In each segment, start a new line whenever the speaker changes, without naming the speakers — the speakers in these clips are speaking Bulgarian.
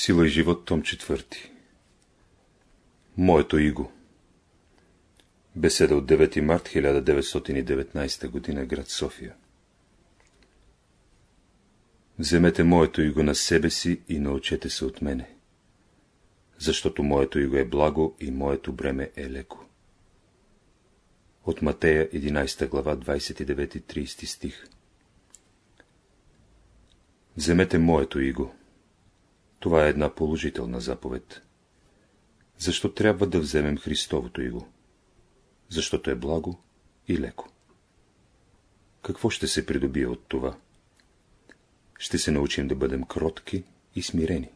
Сила и живот, том четвърти. Моето иго. Беседа от 9 март 1919 г. град София. Вземете моето иго на себе си и научете се от мене, защото моето иго е благо и моето бреме е леко. От Матея 11 глава 29-30 стих Вземете моето иго. Това е една положителна заповед. Защо трябва да вземем Христовото иго? Защото е благо и леко. Какво ще се придобие от това? Ще се научим да бъдем кротки и смирени.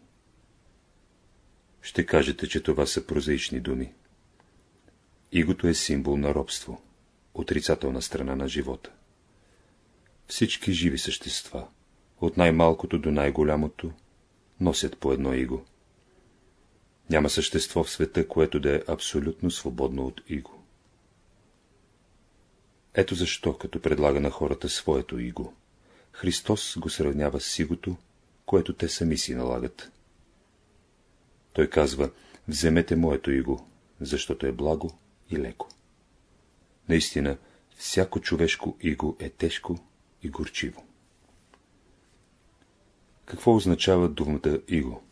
Ще кажете, че това са прозаични думи. Игото е символ на робство, отрицателна страна на живота. Всички живи същества, от най-малкото до най-голямото, носят по едно иго. Няма същество в света, което да е абсолютно свободно от иго. Ето защо, като предлага на хората своето иго, Христос го сравнява с игото, което те сами си налагат. Той казва, вземете моето иго, защото е благо и леко. Наистина, всяко човешко иго е тежко и горчиво. Какво означава думата иго?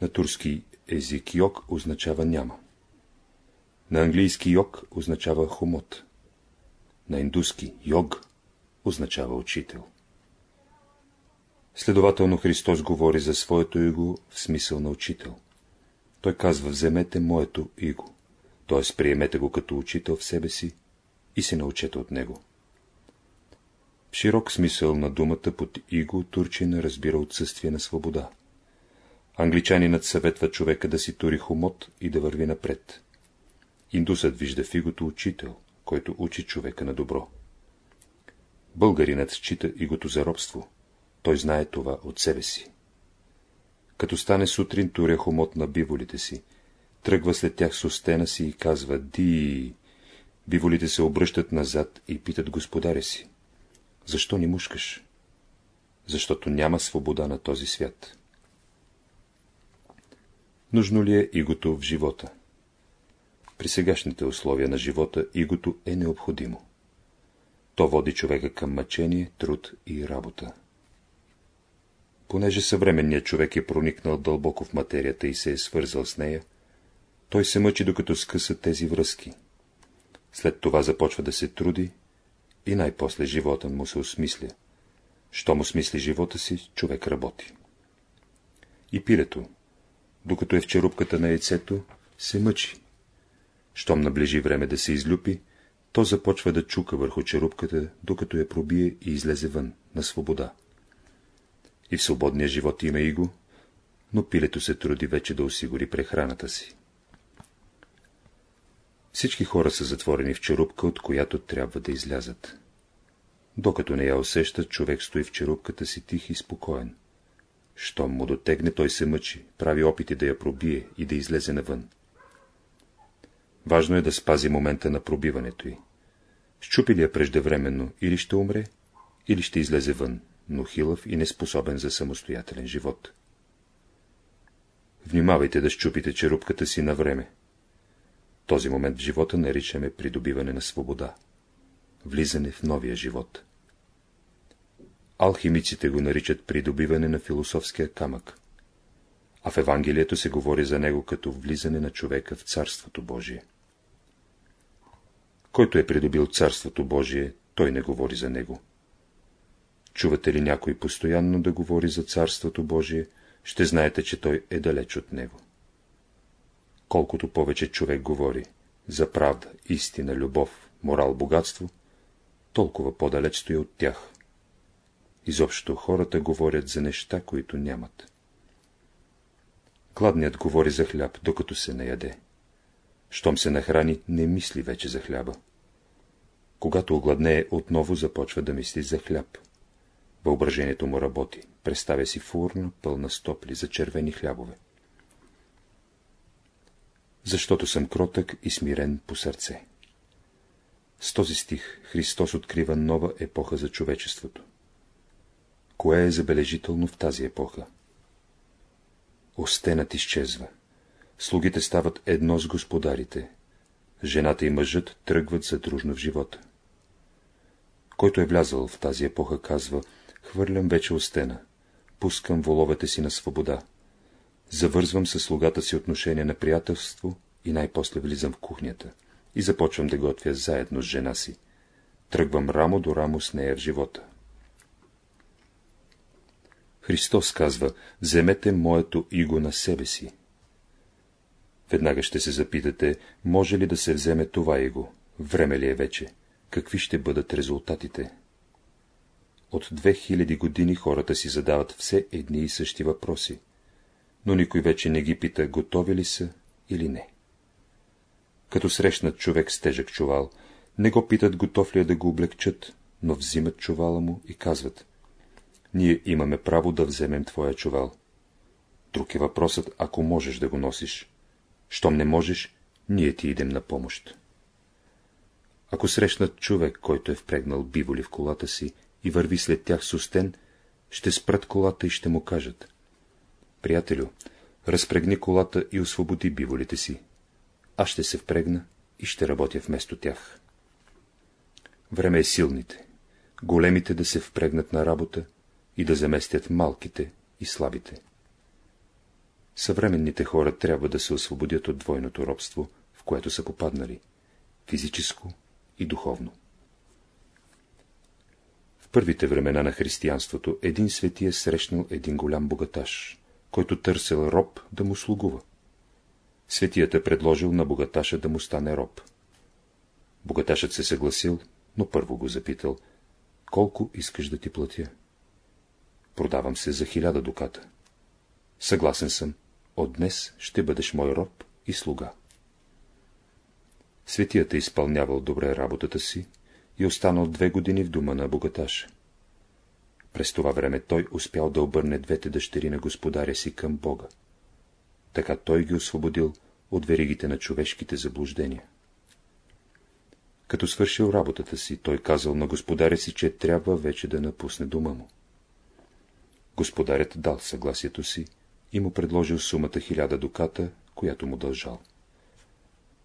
На турски език йог означава няма. На английски йог означава хомот. На индуски йог означава учител. Следователно Христос говори за своето иго в смисъл на учител. Той казва, вземете моето иго, т.е. приемете го като учител в себе си и се научете от него. Широк смисъл на думата под иго турчина разбира отсъствие на свобода. Англичанинът съветва човека да си тури хомот и да върви напред. Индусът вижда в игото учител, който учи човека на добро. Българинът счита игото за робство. Той знае това от себе си. Като стане сутрин, туря хомот на биволите си, тръгва след тях с устена си и казва «Ди!» Биволите се обръщат назад и питат господаря си. Защо ни мушкаш? Защото няма свобода на този свят. Нужно ли е игото в живота? При сегашните условия на живота игото е необходимо. То води човека към мъчение, труд и работа. Понеже съвременният човек е проникнал дълбоко в материята и се е свързал с нея, той се мъчи докато скъса тези връзки. След това започва да се труди и най-после живота му се осмисля. Що му смисли живота си, човек работи. И пилето, докато е в черупката на яйцето, се мъчи. Щом наближи време да се излюпи, то започва да чука върху черупката, докато я пробие и излезе вън, на свобода. И в свободния живот има и го, но пилето се труди вече да осигури прехраната си. Всички хора са затворени в черупка, от която трябва да излязат. Докато не я усещат, човек стои в черупката си тих и спокоен. Щом му дотегне, той се мъчи, прави опити да я пробие и да излезе навън. Важно е да спази момента на пробиването й. Щупи ли я преждевременно, или ще умре, или ще излезе вън, но хилав и неспособен за самостоятелен живот. Внимавайте да щупите черупката си на време. Този момент в живота наричаме придобиване на свобода. Влизане в новия живот. Алхимиците го наричат придобиване на философския камък, а в Евангелието се говори за него като влизане на човека в Царството Божие. Който е придобил Царството Божие, той не говори за него. Чувате ли някой постоянно да говори за Царството Божие, ще знаете, че той е далеч от него. Колкото повече човек говори за правда, истина, любов, морал, богатство, толкова по-далеч стои от тях. Изобщо хората говорят за неща, които нямат. Гладният говори за хляб, докато се наяде. Щом се нахрани, не мисли вече за хляба. Когато огладнее, отново започва да мисли за хляб. Въображението му работи, представя си фурна, пълна стопли за червени хлябове. Защото съм кротък и смирен по сърце. С този стих Христос открива нова епоха за човечеството. Кое е забележително в тази епоха? Остенът изчезва. Слугите стават едно с господарите. Жената и мъжът тръгват задружно в живота. Който е влязъл в тази епоха, казва, хвърлям вече остена, пускам воловете си на свобода, завързвам със слугата си отношение на приятелство и най-после влизам в кухнята и започвам да готвя заедно с жена си. Тръгвам рамо до рамо с нея в живота. Христос казва, вземете моето иго на себе си. Веднага ще се запитате, може ли да се вземе това иго, време ли е вече, какви ще бъдат резултатите. От 2000 години хората си задават все едни и същи въпроси, но никой вече не ги пита, готови ли са или не. Като срещнат човек с тежък чувал, не го питат, готов ли е да го облегчат, но взимат чувала му и казват, ние имаме право да вземем твоя чувал. Друг е въпросът, ако можеш да го носиш. Щом не можеш, ние ти идем на помощ. Ако срещнат човек, който е впрегнал биволи в колата си и върви след тях с устен, ще спрат колата и ще му кажат. Приятелю, разпрегни колата и освободи биволите си. Аз ще се впрегна и ще работя вместо тях. Време е силните, големите да се впрегнат на работа и да заместят малките и слабите. Съвременните хора трябва да се освободят от двойното робство, в което са попаднали – физическо и духовно. В първите времена на християнството един свети е срещнал един голям богаташ, който търсил роб да му слугува. Светият е предложил на богаташа да му стане роб. Богаташът се съгласил, но първо го запитал, колко искаш да ти платя? Продавам се за хиляда дуката. Съгласен съм, от днес ще бъдеш мой роб и слуга. Светият е изпълнявал добре работата си и останал две години в дома на богаташа. През това време той успял да обърне двете дъщери на господаря си към Бога. Така той ги освободил от веригите на човешките заблуждения. Като свършил работата си, той казал на господаря си, че трябва вече да напусне дома му. Господарят дал съгласието си и му предложил сумата хиляда дуката, която му дължал.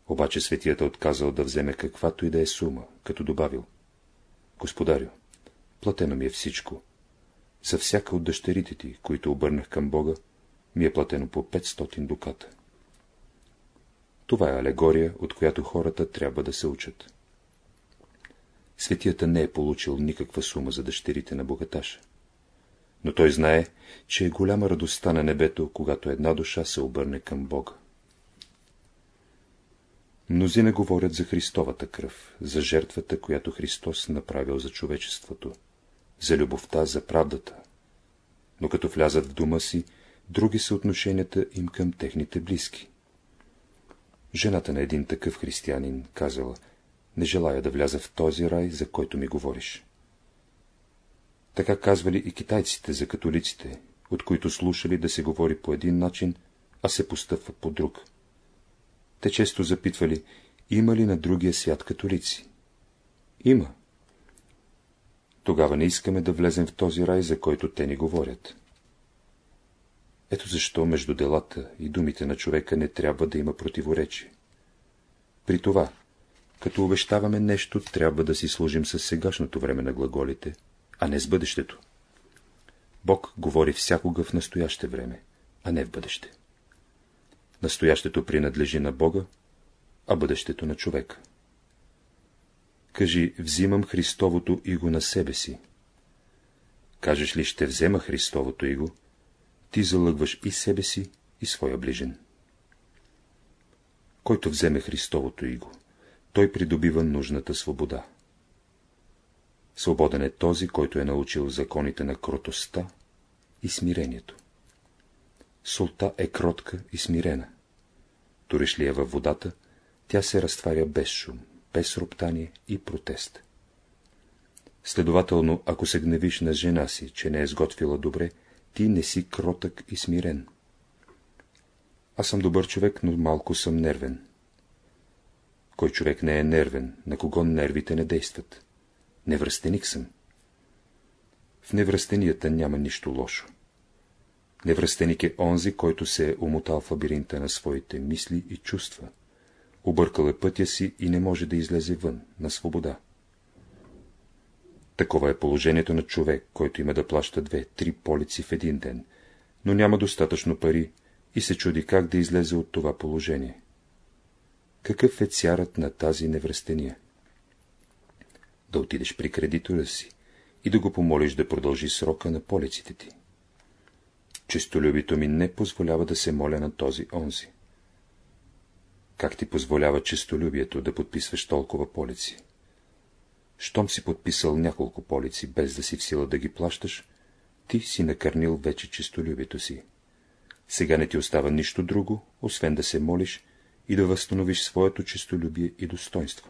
Обаче светията отказал да вземе каквато и да е сума, като добавил. Господарю, платено ми е всичко. За всяка от дъщерите ти, които обърнах към Бога, ми е платено по 500 дуката. Това е алегория, от която хората трябва да се учат. Светията не е получил никаква сума за дъщерите на богаташа. Но той знае, че е голяма радостта на небето, когато една душа се обърне към Бога. Мнозина говорят за Христовата кръв, за жертвата, която Христос направил за човечеството, за любовта, за правдата. Но като влязат в дома си, други са отношенията им към техните близки. Жената на един такъв християнин казала, не желая да вляза в този рай, за който ми говориш. Така казвали и китайците за католиците, от които слушали да се говори по един начин, а се постъпва по друг. Те често запитвали, има ли на другия свят католици? Има. Тогава не искаме да влезем в този рай, за който те ни говорят. Ето защо между делата и думите на човека не трябва да има противоречие. При това, като обещаваме нещо, трябва да си служим с сегашното време на глаголите, а не с бъдещето. Бог говори всякога в настояще време, а не в бъдеще. Настоящето принадлежи на Бога, а бъдещето на човека. Кажи, взимам Христовото иго на себе си. Кажеш ли, ще взема Христовото иго, ти залъгваш и себе си, и своя ближен. Който вземе Христовото иго, той придобива нужната свобода. Свободен е този, който е научил законите на кротостта и смирението. Солта е кротка и смирена. Туриш ли я във водата, тя се разтваря без шум, без роптание и протест. Следователно, ако се гневиш на жена си, че не е сготвила добре, ти не си кротък и смирен. Аз съм добър човек, но малко съм нервен. Кой човек не е нервен, на кого нервите не действат? Невръстеник съм. В невръстенията няма нищо лошо. Невръстеник е онзи, който се е умотал в лабиринта на своите мисли и чувства. Объркал е пътя си и не може да излезе вън, на свобода. Такова е положението на човек, който има да плаща две-три полици в един ден, но няма достатъчно пари и се чуди как да излезе от това положение. Какъв е царът на тази невръстения? Да отидеш при кредитора си и да го помолиш да продължи срока на полиците ти. Честолюбито ми не позволява да се моля на този онзи. Как ти позволява честолюбието да подписваш толкова полици? Щом си подписал няколко полици, без да си в сила да ги плащаш, ти си накърнил вече честолюбието си. Сега не ти остава нищо друго, освен да се молиш и да възстановиш своето честолюбие и достоинство.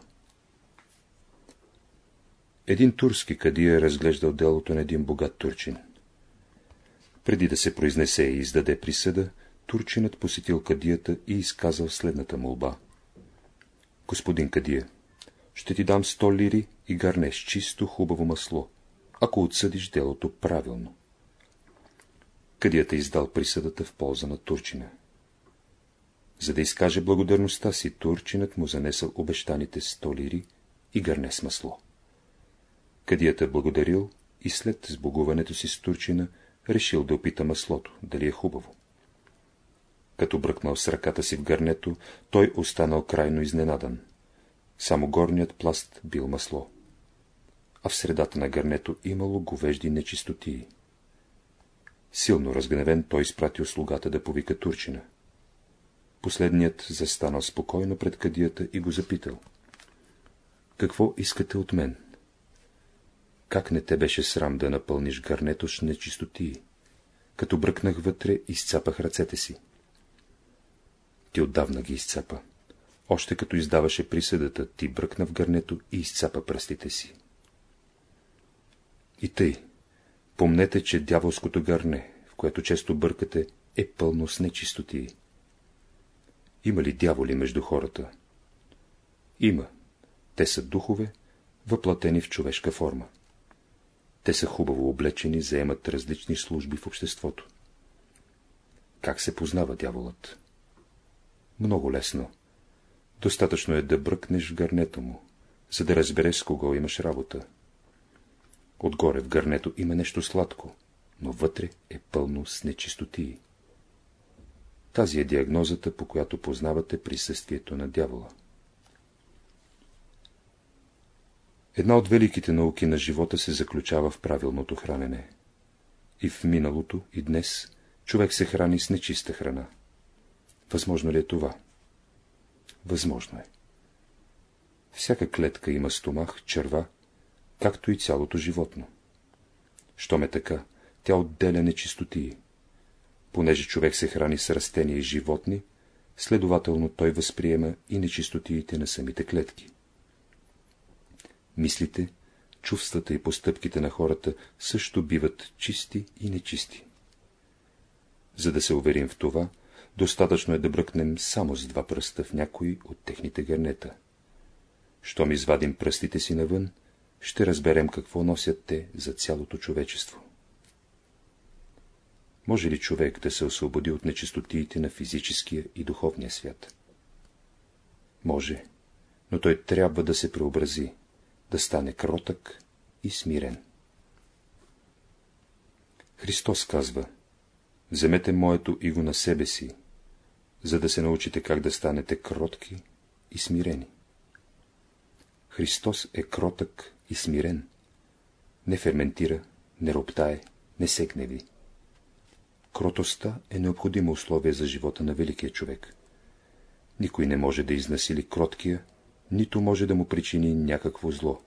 Един турски кадия е разглеждал делото на един богат турчин. Преди да се произнесе и издаде присъда, турчинът посетил кадията и изказал следната молба. Господин кадия, ще ти дам сто лири и гарнеш чисто хубаво масло, ако отсъдиш делото правилно. Кадията издал присъдата в полза на турчина. За да изкаже благодарността си, турчинът му занесъл обещаните сто лири и гърне с масло. Кадията благодарил и след сбогуването си с турчина решил да опита маслото, дали е хубаво. Като бръкнал с ръката си в гърнето, той останал крайно изненадан. Само горният пласт бил масло, а в средата на гърнето имало говежди нечистотии. Силно разгневен, той изпратил слугата да повика турчина. Последният застанал спокойно пред кадията и го запитал. Какво искате от мен? Как не те беше срам да напълниш гарнето с нечистотии? Като бръкнах вътре, изцапах ръцете си. Ти отдавна ги изцапа. Още като издаваше присъдата, ти бръкна в гърнето и изцапа пръстите си. И тъй, помнете, че дяволското гърне, в което често бъркате, е пълно с нечистотии. Има ли дяволи между хората? Има. Те са духове, въплатени в човешка форма. Те са хубаво облечени, заемат различни служби в обществото. Как се познава дяволът? Много лесно. Достатъчно е да бръкнеш в гърнето му, за да разбереш с кого имаш работа. Отгоре в гърнето има нещо сладко, но вътре е пълно с нечистотии. Тази е диагнозата, по която познавате присъствието на дявола. Една от великите науки на живота се заключава в правилното хранене. И в миналото, и днес, човек се храни с нечиста храна. Възможно ли е това? Възможно е. Всяка клетка има стомах, черва, както и цялото животно. Щом е така, тя отделя нечистотии. Понеже човек се храни с растения и животни, следователно той възприема и нечистотиите на самите клетки. Мислите, чувствата и постъпките на хората също биват чисти и нечисти. За да се уверим в това, достатъчно е да бръкнем само с два пръста в някои от техните гърнета. Щом извадим пръстите си навън, ще разберем какво носят те за цялото човечество. Може ли човек да се освободи от нечистотиите на физическия и духовния свят? Може, но той трябва да се преобрази, да стане кротък и смирен. Христос казва, вземете моето иго на себе си, за да се научите как да станете кротки и смирени. Христос е кротък и смирен. Не ферментира, не роптае, не се гневи. Кротостта е необходимо условие за живота на великия човек. Никой не може да изнасили кроткия, нито може да му причини някакво зло.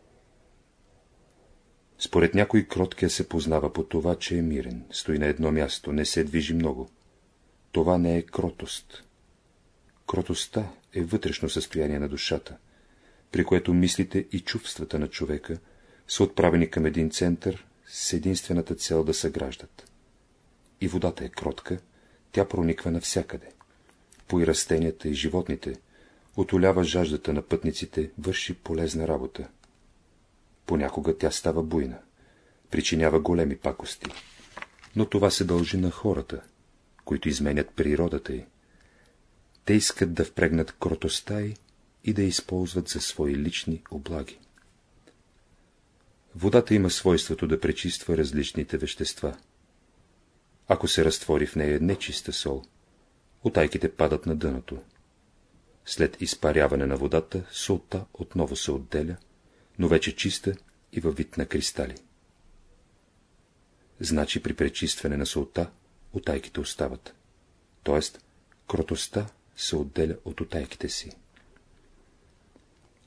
Според някой кроткия се познава по това, че е мирен, стои на едно място, не се движи много. Това не е кротост. Кротостта е вътрешно състояние на душата, при което мислите и чувствата на човека са отправени към един център с единствената цел да съграждат. И водата е кротка, тя прониква навсякъде. По и растенията и животните, отолява жаждата на пътниците, върши полезна работа. Понякога тя става буйна, причинява големи пакости. Но това се дължи на хората, които изменят природата й. Те искат да впрегнат кротостта й и да я използват за свои лични облаги. Водата има свойството да пречиства различните вещества. Ако се разтвори в нея нечиста сол, отайките падат на дъното. След изпаряване на водата, солта отново се отделя, но вече чиста и във вид на кристали. Значи при пречистване на солта, отайките остават. Тоест, кротостта се отделя от отайките си.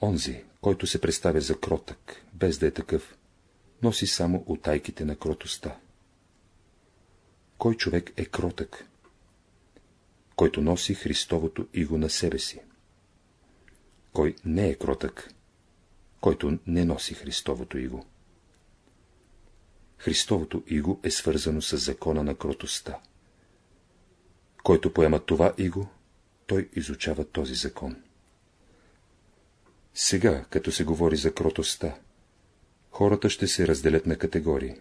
Онзи, който се представя за кротък, без да е такъв, носи само отайките на кротостта. Кой човек е кротък? Който носи Христовото иго на себе си. Кой не е кротък? Който не носи Христовото иго. Христовото иго е свързано с закона на кротостта. Който поема това иго, той изучава този закон. Сега, като се говори за кротостта, хората ще се разделят на категории.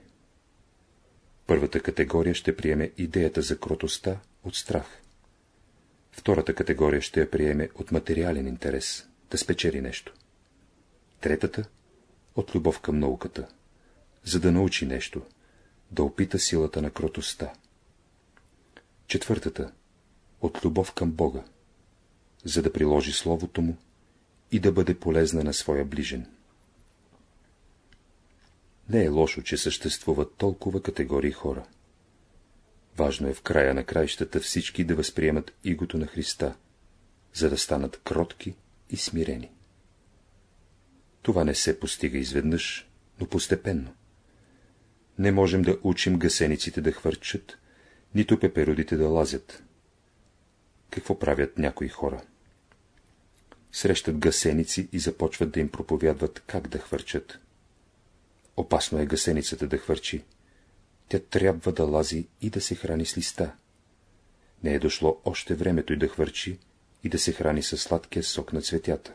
Първата категория ще приеме идеята за кротостта от страх. Втората категория ще я приеме от материален интерес, да спечели нещо. Третата – от любов към науката, за да научи нещо, да опита силата на кротостта. Четвъртата – от любов към Бога, за да приложи Словото Му и да бъде полезна на своя ближен. Не е лошо, че съществуват толкова категории хора. Важно е в края на краищата всички да възприемат игото на Христа, за да станат кротки и смирени. Това не се постига изведнъж, но постепенно. Не можем да учим гасениците да хвърчат, нито пеперудите да лазят. Какво правят някои хора? Срещат гасеници и започват да им проповядват как да хвърчат. Опасно е гасеницата да хвърчи. Тя трябва да лази и да се храни с листа. Не е дошло още времето и да хвърчи и да се храни със сладкия сок на цветята.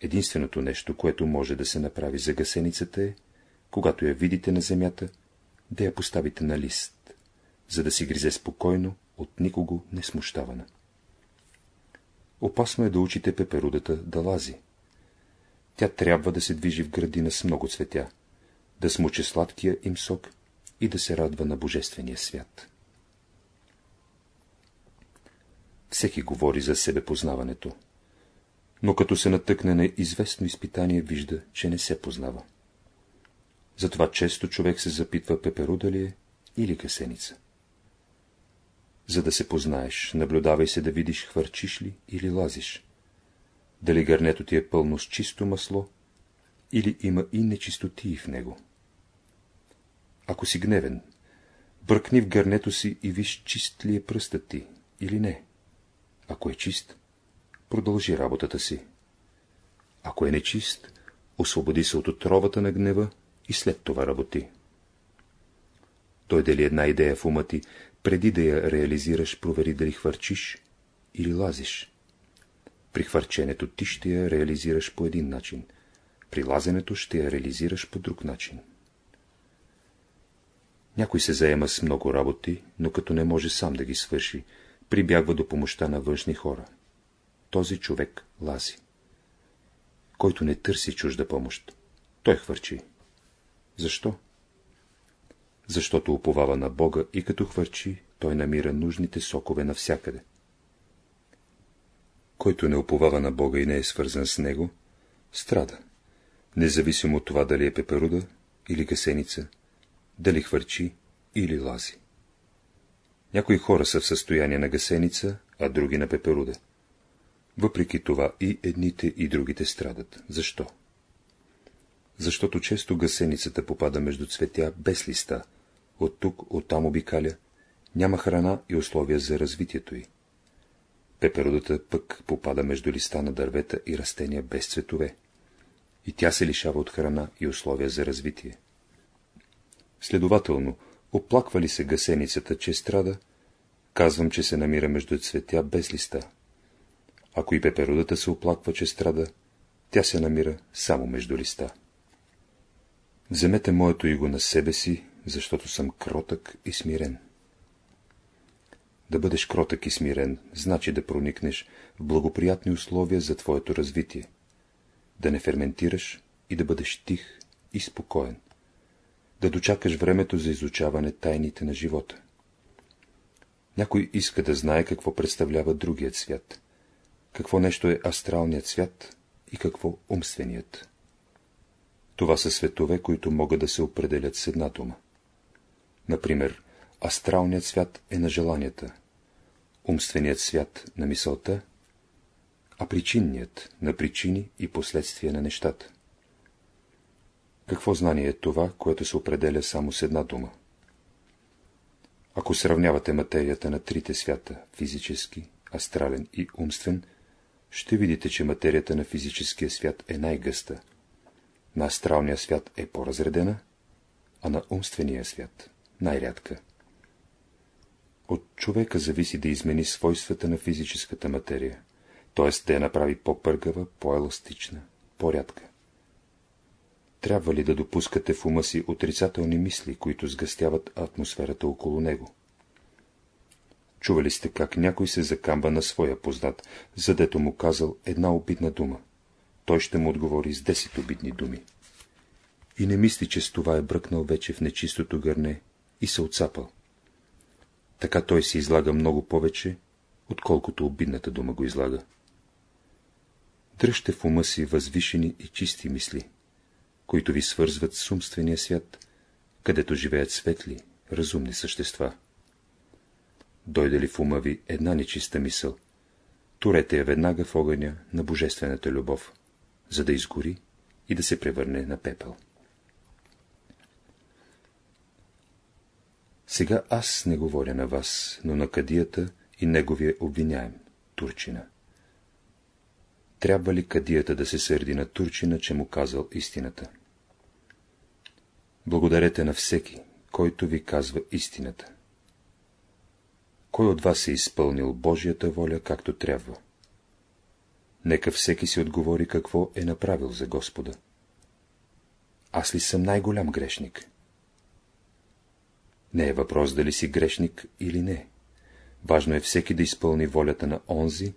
Единственото нещо, което може да се направи за гасеницата е, когато я видите на земята, да я поставите на лист, за да си гризе спокойно, от никого не смущавана. Опасно е да учите пеперудата да лази. Тя трябва да се движи в градина с много цветя, да смуче сладкия им сок и да се радва на Божествения свят. Всеки говори за себепознаването, но като се натъкне на известно изпитание, вижда, че не се познава. Затова често човек се запитва пеперуда ли е или гасеница. За да се познаеш, наблюдавай се да видиш, хвърчиш ли или лазиш. Дали гърнето ти е пълно с чисто масло, или има и нечистотии в него. Ако си гневен, бръкни в гърнето си и виж чист ли е пръстът ти, или не. Ако е чист, продължи работата си. Ако е нечист, освободи се от отровата на гнева и след това работи. Той дали една идея в ума ти, преди да я реализираш, провери дали хвърчиш или лазиш. При хвърченето ти ще я реализираш по един начин, при лазенето ще я реализираш по друг начин. Някой се заема с много работи, но като не може сам да ги свърши, прибягва до помощта на външни хора. Този човек лази. Който не търси чужда помощ, той хвърчи. Защо? Защото уповава на Бога и като хвърчи, той намира нужните сокове навсякъде. Който не уповава на Бога и не е свързан с Него, страда, независимо от това дали е пеперуда или гасеница, дали хвърчи или лази. Някои хора са в състояние на гасеница, а други на пеперуда. Въпреки това и едните и другите страдат. Защо? Защото често гасеницата попада между цветя без листа, от тук, оттам обикаля, няма храна и условия за развитието й. Пеперудата пък попада между листа на дървета и растения без цветове. И тя се лишава от храна и условия за развитие. Следователно, оплаква ли се гасеницата, че страда, казвам, че се намира между цветя без листа. Ако и пеперудата се оплаква, че страда, тя се намира само между листа. Вземете моето иго на себе си, защото съм кротък и смирен. Да бъдеш кротък и смирен, значи да проникнеш в благоприятни условия за твоето развитие. Да не ферментираш и да бъдеш тих и спокоен. Да дочакаш времето за изучаване тайните на живота. Някой иска да знае какво представлява другият свят. Какво нещо е астралният свят и какво умственият. Това са светове, които могат да се определят с една дума. Например, астралният свят е на желанията, умственият свят на мисълта, а причинният на причини и последствия на нещата. Какво знание е това, което се определя само с една дума? Ако сравнявате материята на трите свята, физически, астрален и умствен, ще видите, че материята на физическия свят е най-гъста, на астралния свят е по-разредена, а на умствения свят най-рядка. От човека зависи да измени свойствата на физическата материя, т.е. да я направи по-пъргава, по-еластична, по-рядка. Трябва ли да допускате в ума си отрицателни мисли, които сгъстяват атмосферата около него? Чували сте как някой се закамва на своя познат, задето му казал една обидна дума. Той ще му отговори с 10 обидни думи. И не мисли, че с това е бръкнал вече в нечистото гърне и се отцапал. Така той се излага много повече, отколкото обидната дума го излага. Дръжте в ума си възвишени и чисти мисли, които ви свързват с умствения свят, където живеят светли, разумни същества. Дойде ли в ума ви една нечиста мисъл, турете я веднага в огъня на божествената любов, за да изгори и да се превърне на пепел. Сега аз не говоря на вас, но на кадията и неговия обвиняем, Турчина. Трябва ли кадията да се сърди на Турчина, че му казал истината? Благодарете на всеки, който ви казва истината. Кой от вас е изпълнил Божията воля, както трябва? Нека всеки си отговори какво е направил за Господа. Аз ли съм най-голям грешник? Не е въпрос дали си грешник или не. Важно е всеки да изпълни волята на онзи,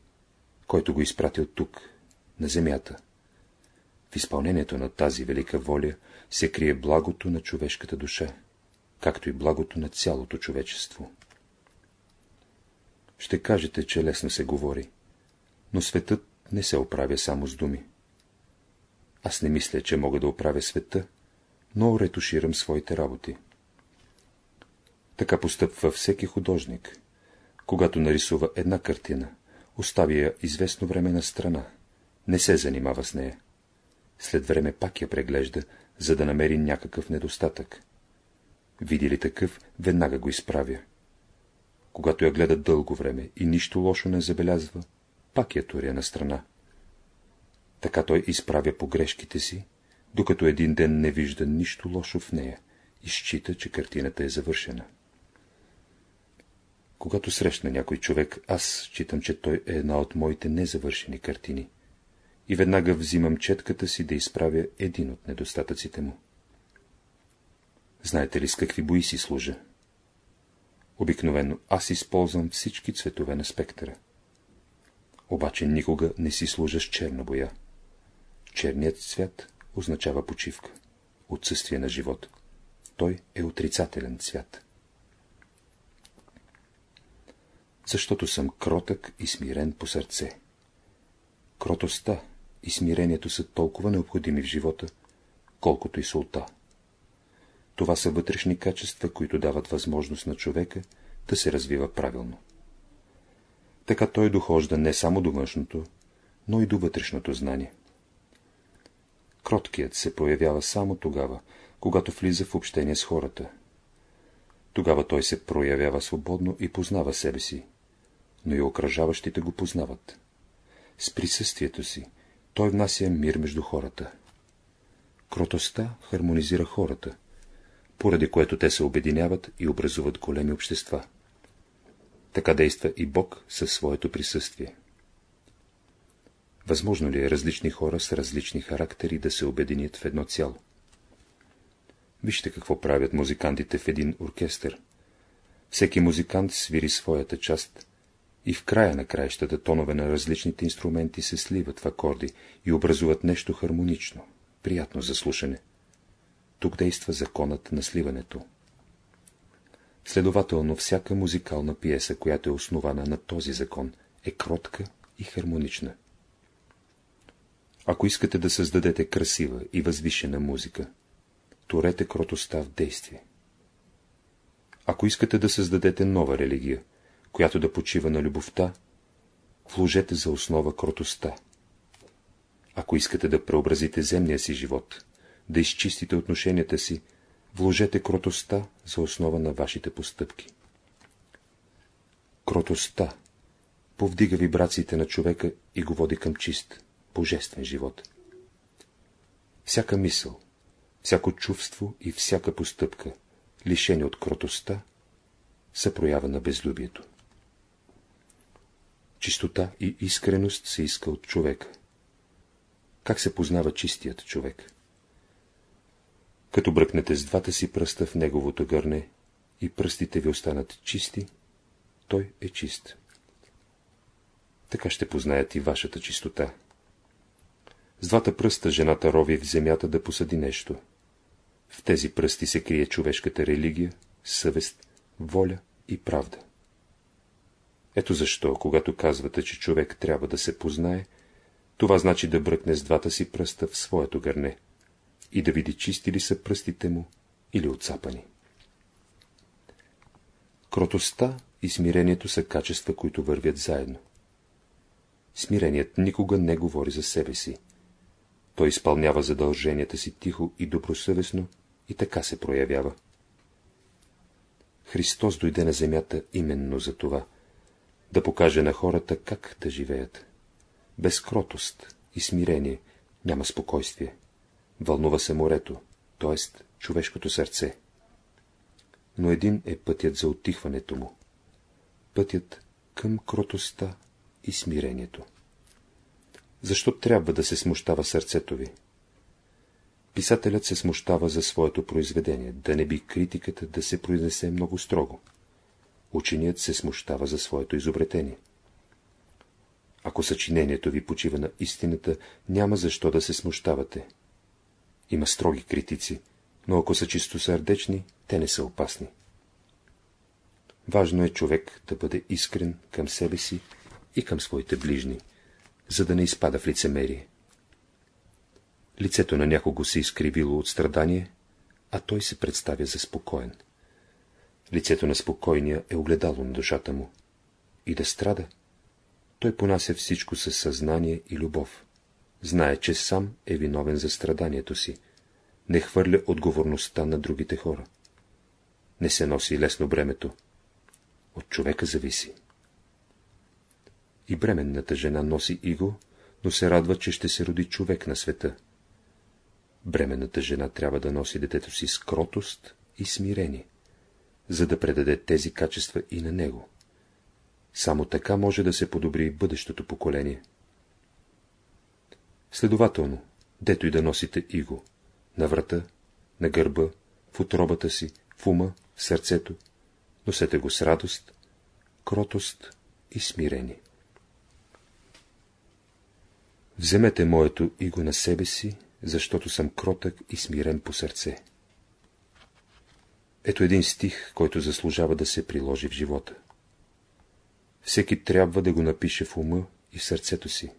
който го изпратил тук, на земята. В изпълнението на тази велика воля се крие благото на човешката душа, както и благото на цялото човечество. Ще кажете, че лесно се говори, но светът не се оправя само с думи. Аз не мисля, че мога да оправя света, но ретуширам своите работи. Така постъпва всеки художник. Когато нарисува една картина, оставя я известно време на страна, не се занимава с нея. След време пак я преглежда, за да намери някакъв недостатък. Види ли такъв, веднага го изправя. Когато я гледа дълго време и нищо лошо не забелязва, пак я туря на страна. Така той изправя погрешките си, докато един ден не вижда нищо лошо в нея и счита, че картината е завършена. Когато срещна някой човек, аз считам, че той е една от моите незавършени картини. И веднага взимам четката си да изправя един от недостатъците му. Знаете ли с какви бои си служа? Обикновено аз използвам всички цветове на спектъра. Обаче никога не си служа с черна боя. Черният цвят означава почивка, отсъствие на живот. Той е отрицателен цвят. защото съм кротък и смирен по сърце. Кротостта и смирението са толкова необходими в живота, колкото и солта. Това са вътрешни качества, които дават възможност на човека да се развива правилно. Така той дохожда не само до външното, но и до вътрешното знание. Кроткият се появява само тогава, когато влиза в общение с хората. Тогава той се проявява свободно и познава себе си, но и окръжаващите го познават. С присъствието си той внася мир между хората. Кротостта хармонизира хората, поради което те се обединяват и образуват големи общества. Така действа и Бог със своето присъствие. Възможно ли е различни хора с различни характери да се обединят в едно цяло? Вижте какво правят музикантите в един оркестър. Всеки музикант свири своята част и в края на краищата тонове на различните инструменти се сливат в акорди и образуват нещо хармонично, приятно за слушане. Тук действа законът на сливането. Следователно, всяка музикална пиеса, която е основана на този закон, е кротка и хармонична. Ако искате да създадете красива и възвишена музика, турете кротостта в действие. Ако искате да създадете нова религия, която да почива на любовта, вложете за основа кротостта. Ако искате да преобразите земния си живот, да изчистите отношенията си, вложете кротостта за основа на вашите постъпки. Кротостта повдига вибрациите на човека и го води към чист, божествен живот. Всяка мисъл, всяко чувство и всяка постъпка, лишени от кротостта, са проява на безлюбието. Чистота и искреност се иска от човека. Как се познава чистият човек? Като бръкнете с двата си пръста в неговото гърне и пръстите ви останат чисти, той е чист. Така ще познаят и вашата чистота. С двата пръста жената рови в земята да посади нещо. В тези пръсти се крие човешката религия, съвест, воля и правда. Ето защо, когато казвате, че човек трябва да се познае, това значи да бръкне с двата си пръста в своето гърне и да види чисти ли са пръстите му или отцапани. Кротостта и смирението са качества, които вървят заедно. Смиреният никога не говори за себе си. Той изпълнява задълженията си тихо и добросъвестно и така се проявява. Христос дойде на земята именно за това, да покаже на хората как да живеят. Без кротост и смирение няма спокойствие. Вълнува се морето, т.е. човешкото сърце. Но един е пътят за отихването му. Пътят към кротостта и смирението. Защо трябва да се смущава сърцето ви? Писателят се смущава за своето произведение, да не би критиката да се произнесе много строго. Ученият се смущава за своето изобретение. Ако съчинението ви почива на истината, няма защо да се смущавате. Има строги критици, но ако са чисто сърдечни, те не са опасни. Важно е човек да бъде искрен към себе си и към своите ближни, за да не изпада в лицемерие. Лицето на някого се изкривило от страдание, а той се представя за спокоен. Лицето на спокойния е огледало на душата му. И да страда, той понася всичко със съзнание и любов. Знае, че сам е виновен за страданието си. Не хвърля отговорността на другите хора. Не се носи лесно бремето. От човека зависи. И бременната жена носи иго, но се радва, че ще се роди човек на света. Бременната жена трябва да носи детето си с кротост и смирение, за да предаде тези качества и на него. Само така може да се подобри бъдещото поколение. Следователно, дето и да носите иго, на врата, на гърба, в отробата си, в ума, в сърцето, носете го с радост, кротост и смирение. Вземете моето иго на себе си, защото съм кротък и смирен по сърце. Ето един стих, който заслужава да се приложи в живота. Всеки трябва да го напише в ума и в сърцето си.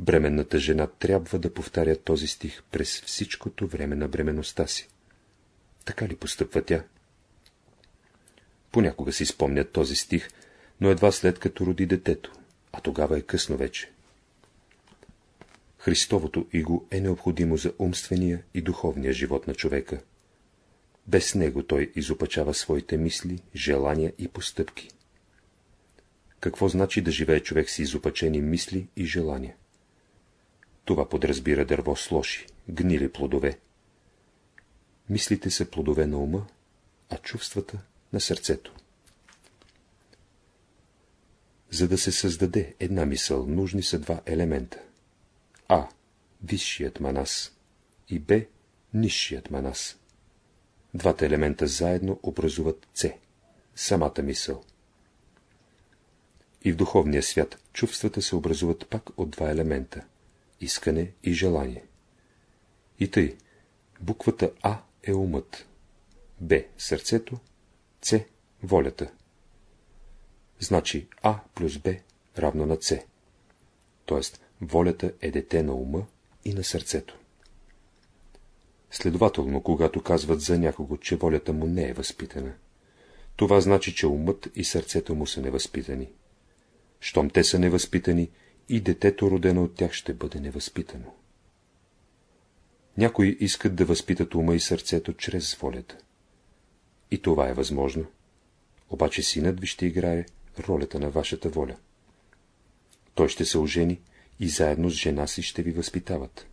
Бременната жена трябва да повтаря този стих през всичкото време на бременността си. Така ли постъпва тя? Понякога си спомнят този стих, но едва след като роди детето, а тогава е късно вече. Христовото иго е необходимо за умствения и духовния живот на човека. Без него той изопачава своите мисли, желания и постъпки. Какво значи да живее човек с изопачени мисли и желания? Това подразбира дърво с лоши, гнили плодове. Мислите са плодове на ума, а чувствата на сърцето. За да се създаде една мисъл, нужни са два елемента. А. Висшият манас и Б. Нисшият манас. Двата елемента заедно образуват С. самата мисъл. И в духовния свят чувствата се образуват пак от два елемента – искане и желание. И тъй, буквата А е умът, Б – сърцето, С – волята. Значи А плюс Б равно на С. Тоест, волята е дете на ума и на сърцето. Следователно, когато казват за някого, че волята му не е възпитана, това значи, че умът и сърцето му са невъзпитани. Щом те са невъзпитани, и детето, родено от тях, ще бъде невъзпитано. Някои искат да възпитат ума и сърцето чрез волята. И това е възможно. Обаче синът ви ще играе ролята на вашата воля. Той ще се ожени и заедно с жена си ще ви възпитават.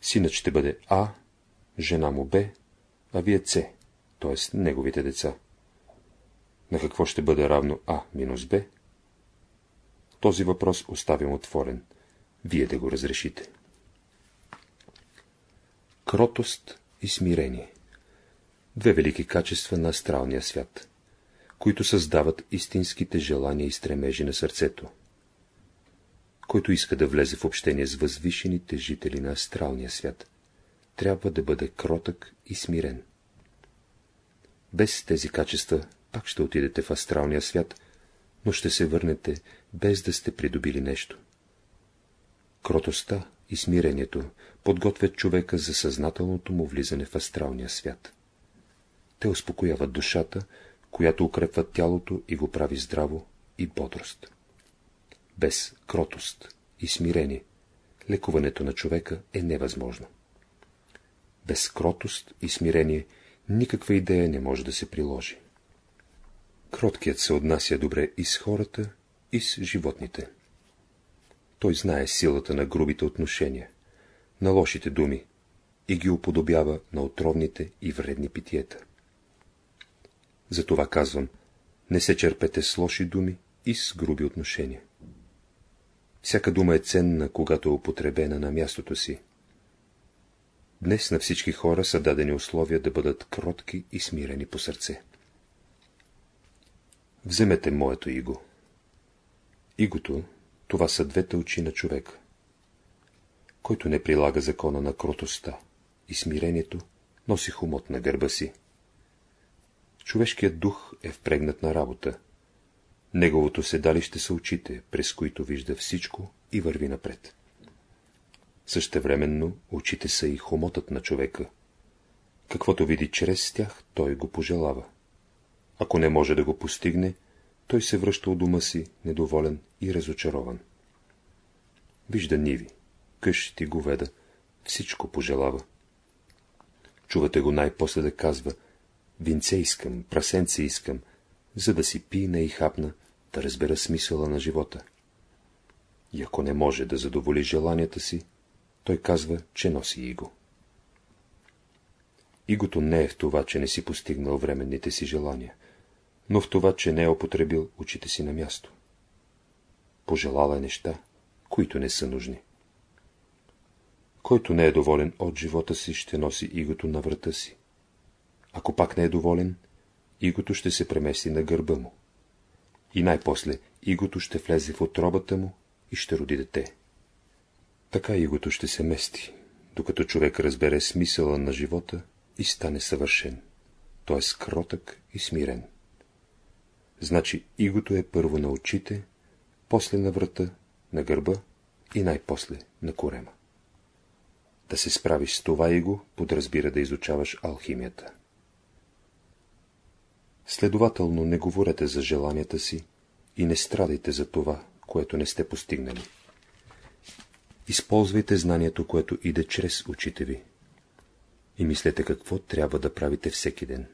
Синът ще бъде А, жена му Б, а вие С, т.е. неговите деца. На какво ще бъде равно А минус Б? Този въпрос оставям отворен. Вие да го разрешите. Кротост и смирение Две велики качества на астралния свят, които създават истинските желания и стремежи на сърцето. Който иска да влезе в общение с възвишените жители на астралния свят, трябва да бъде кротък и смирен. Без тези качества пак ще отидете в астралния свят, но ще се върнете, без да сте придобили нещо. Кротостта и смирението подготвят човека за съзнателното му влизане в астралния свят. Те успокояват душата, която укрепва тялото и го прави здраво и бодрост. Без кротост и смирение лекуването на човека е невъзможно. Без кротост и смирение никаква идея не може да се приложи. Кроткият се отнася добре и с хората, и с животните. Той знае силата на грубите отношения, на лошите думи и ги уподобява на отровните и вредни питиета. Затова казвам, не се черпете с лоши думи и с груби отношения. Всяка дума е ценна, когато е употребена на мястото си. Днес на всички хора са дадени условия да бъдат кротки и смирени по сърце. Вземете моето иго. Игото, това са двете очи на човека. Който не прилага закона на кротостта и смирението, носи хумот на гърба си. Човешкият дух е впрегнат на работа. Неговото седалище са очите, през които вижда всичко и върви напред. Същевременно очите са и хомотът на човека. Каквото види чрез тях, той го пожелава. Ако не може да го постигне, той се връща от дома си, недоволен и разочарован. Вижда ниви, къщи, говеда, всичко пожелава. Чувате го най-после да казва, винце искам, прасенце искам, за да си пине и хапна, да разбера смисъла на живота. И ако не може да задоволи желанията си, той казва, че носи иго. Игото не е в това, че не си постигнал временните си желания, но в това, че не е употребил очите си на място. Пожелала е неща, които не са нужни. Който не е доволен от живота си, ще носи игото на врата си. Ако пак не е доволен, игото ще се премести на гърба му. И най-после игото ще влезе в отробата му и ще роди дете. Така игото ще се мести, докато човек разбере смисъла на живота и стане съвършен, т.е. кротък и смирен. Значи игото е първо на очите, после на врата, на гърба и най-после на корема. Да се справиш с това иго, подразбира да изучаваш алхимията. Следователно не говорете за желанията си и не страдайте за това, което не сте постигнали. Използвайте знанието, което иде чрез очите ви. И мислете какво трябва да правите всеки ден.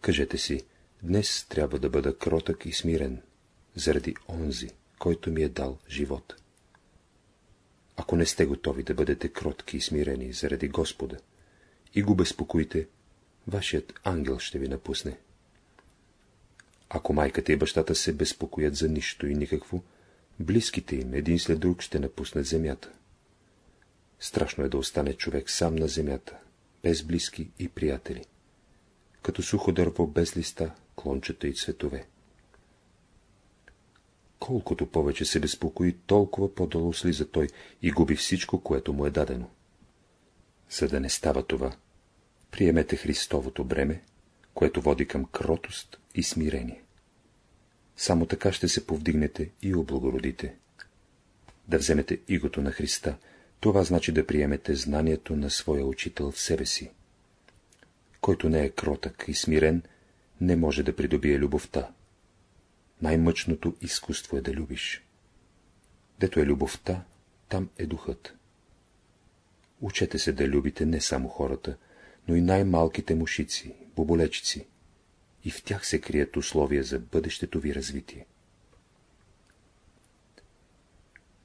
Кажете си, днес трябва да бъда кротък и смирен, заради онзи, който ми е дал живот. Ако не сте готови да бъдете кротки и смирени заради Господа, и го безпокойте, вашият ангел ще ви напусне. Ако майката и бащата се безпокоят за нищо и никакво, близките им един след друг ще напуснат земята. Страшно е да остане човек сам на земята, без близки и приятели. като сухо дърво без листа, клончета и цветове. Колкото повече се безпокои, толкова по-долу слиза той и губи всичко, което му е дадено. За да не става това, приемете Христовото бреме, което води към кротост и смирение. Само така ще се повдигнете и облагородите. Да вземете игото на Христа, това значи да приемете знанието на своя учител в себе си. Който не е кротък и смирен, не може да придобие любовта. Най-мъчното изкуство е да любиш. Дето е любовта, там е духът. Учете се да любите не само хората, но и най-малките мушици, боболечици. И в тях се крият условия за бъдещето ви развитие.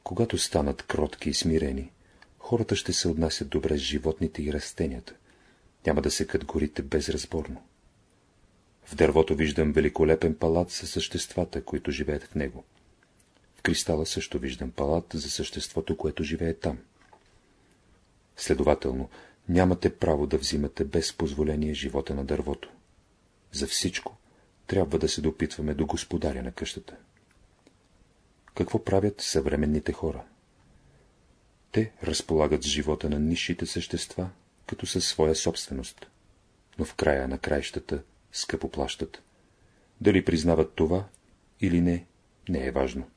Когато станат кротки и смирени, хората ще се отнасят добре с животните и растенията. Няма да се кът горите безразборно. В дървото виждам великолепен палат за съществата, които живеят в него. В кристала също виждам палат за съществото, което живее там. Следователно, нямате право да взимате без позволение живота на дървото. За всичко трябва да се допитваме до господаря на къщата. Какво правят съвременните хора? Те разполагат с живота на низшите същества, като със своя собственост, но в края на краищата скъпо плащат. Дали признават това или не, не е важно.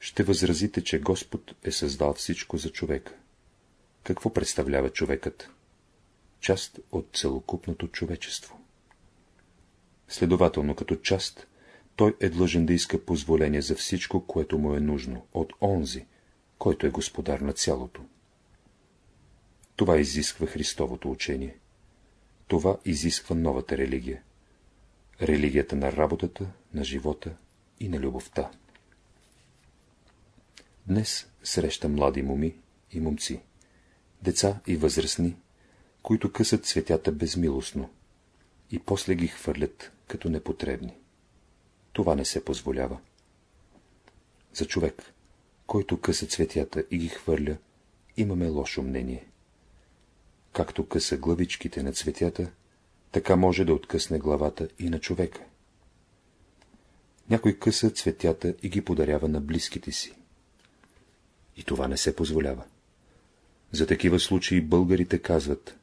Ще възразите, че Господ е създал всичко за човека. Какво представлява човекът? Част от целокупното човечество. Следователно, като част, той е длъжен да иска позволение за всичко, което му е нужно, от онзи, който е господар на цялото. Това изисква Христовото учение. Това изисква новата религия. Религията на работата, на живота и на любовта. Днес среща млади моми и момци, деца и възрастни, които късат цветята безмилостно и после ги хвърлят като непотребни. Това не се позволява. За човек, който къса цветята и ги хвърля, имаме лошо мнение. Както къса главичките на цветята, така може да откъсне главата и на човека. Някой къса цветята и ги подарява на близките си. И това не се позволява. За такива случаи българите казват,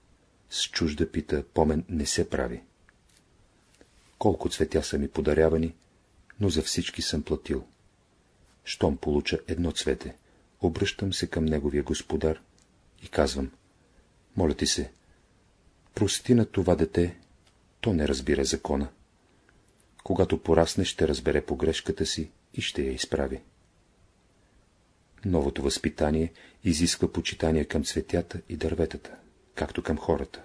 с чужда пита помен не се прави. Колко цветя са ми подарявани, но за всички съм платил. Щом получа едно цвете, обръщам се към неговия господар и казвам, моля ти се, прости на това дете, то не разбира закона. Когато порасне, ще разбере погрешката си и ще я изправи. Новото възпитание изисква почитание към цветята и дърветата, както към хората.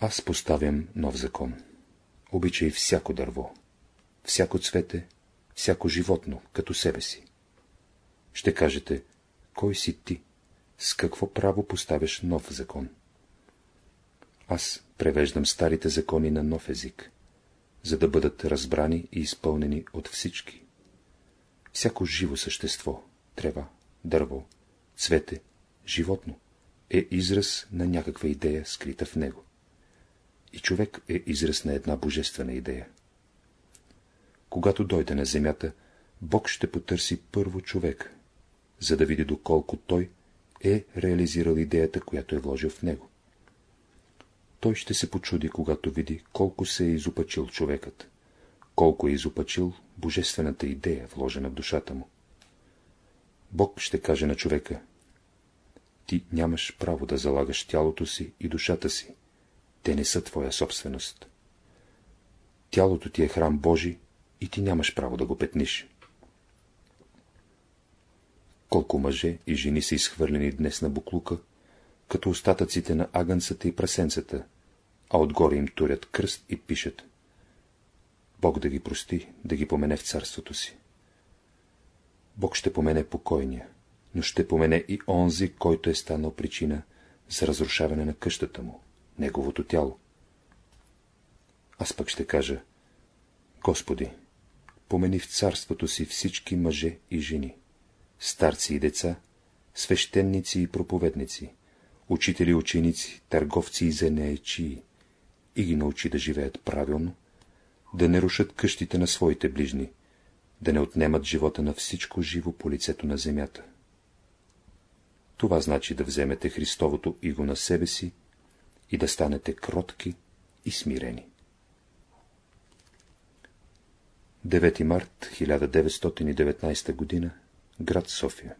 Аз поставям нов закон. Обичай всяко дърво, всяко цвете, всяко животно, като себе си. Ще кажете, кой си ти? С какво право поставяш нов закон? Аз превеждам старите закони на нов език, за да бъдат разбрани и изпълнени от всички. Всяко живо същество, трева, дърво, цвете, животно, е израз на някаква идея, скрита в него. И човек е израз на една божествена идея. Когато дойде на земята, Бог ще потърси първо човек, за да види доколко той е реализирал идеята, която е вложил в него. Той ще се почуди, когато види колко се е изопачил човекът, колко е изопачил божествената идея, вложена в душата му. Бог ще каже на човека, ти нямаш право да залагаш тялото си и душата си, те не са твоя собственост. Тялото ти е храм Божий и ти нямаш право да го петниш. Колко мъже и жени са изхвърлени днес на буклука, като остатъците на агънцата и прасенцата, а отгоре им турят кръст и пишат. Бог да ги прости, да ги помене в царството си. Бог ще помене покойния, но ще помене и онзи, който е станал причина за разрушаване на къщата му, неговото тяло. Аз пък ще кажа, Господи, помени в царството си всички мъже и жени, старци и деца, свещеници и проповедници, учители, ученици, търговци и зенеечии, и ги научи да живеят правилно, да не рушат къщите на своите ближни, да не отнемат живота на всичко живо по лицето на земята. Това значи да вземете Христовото иго на себе си и да станете кротки и смирени. 9 март 1919 г. Град София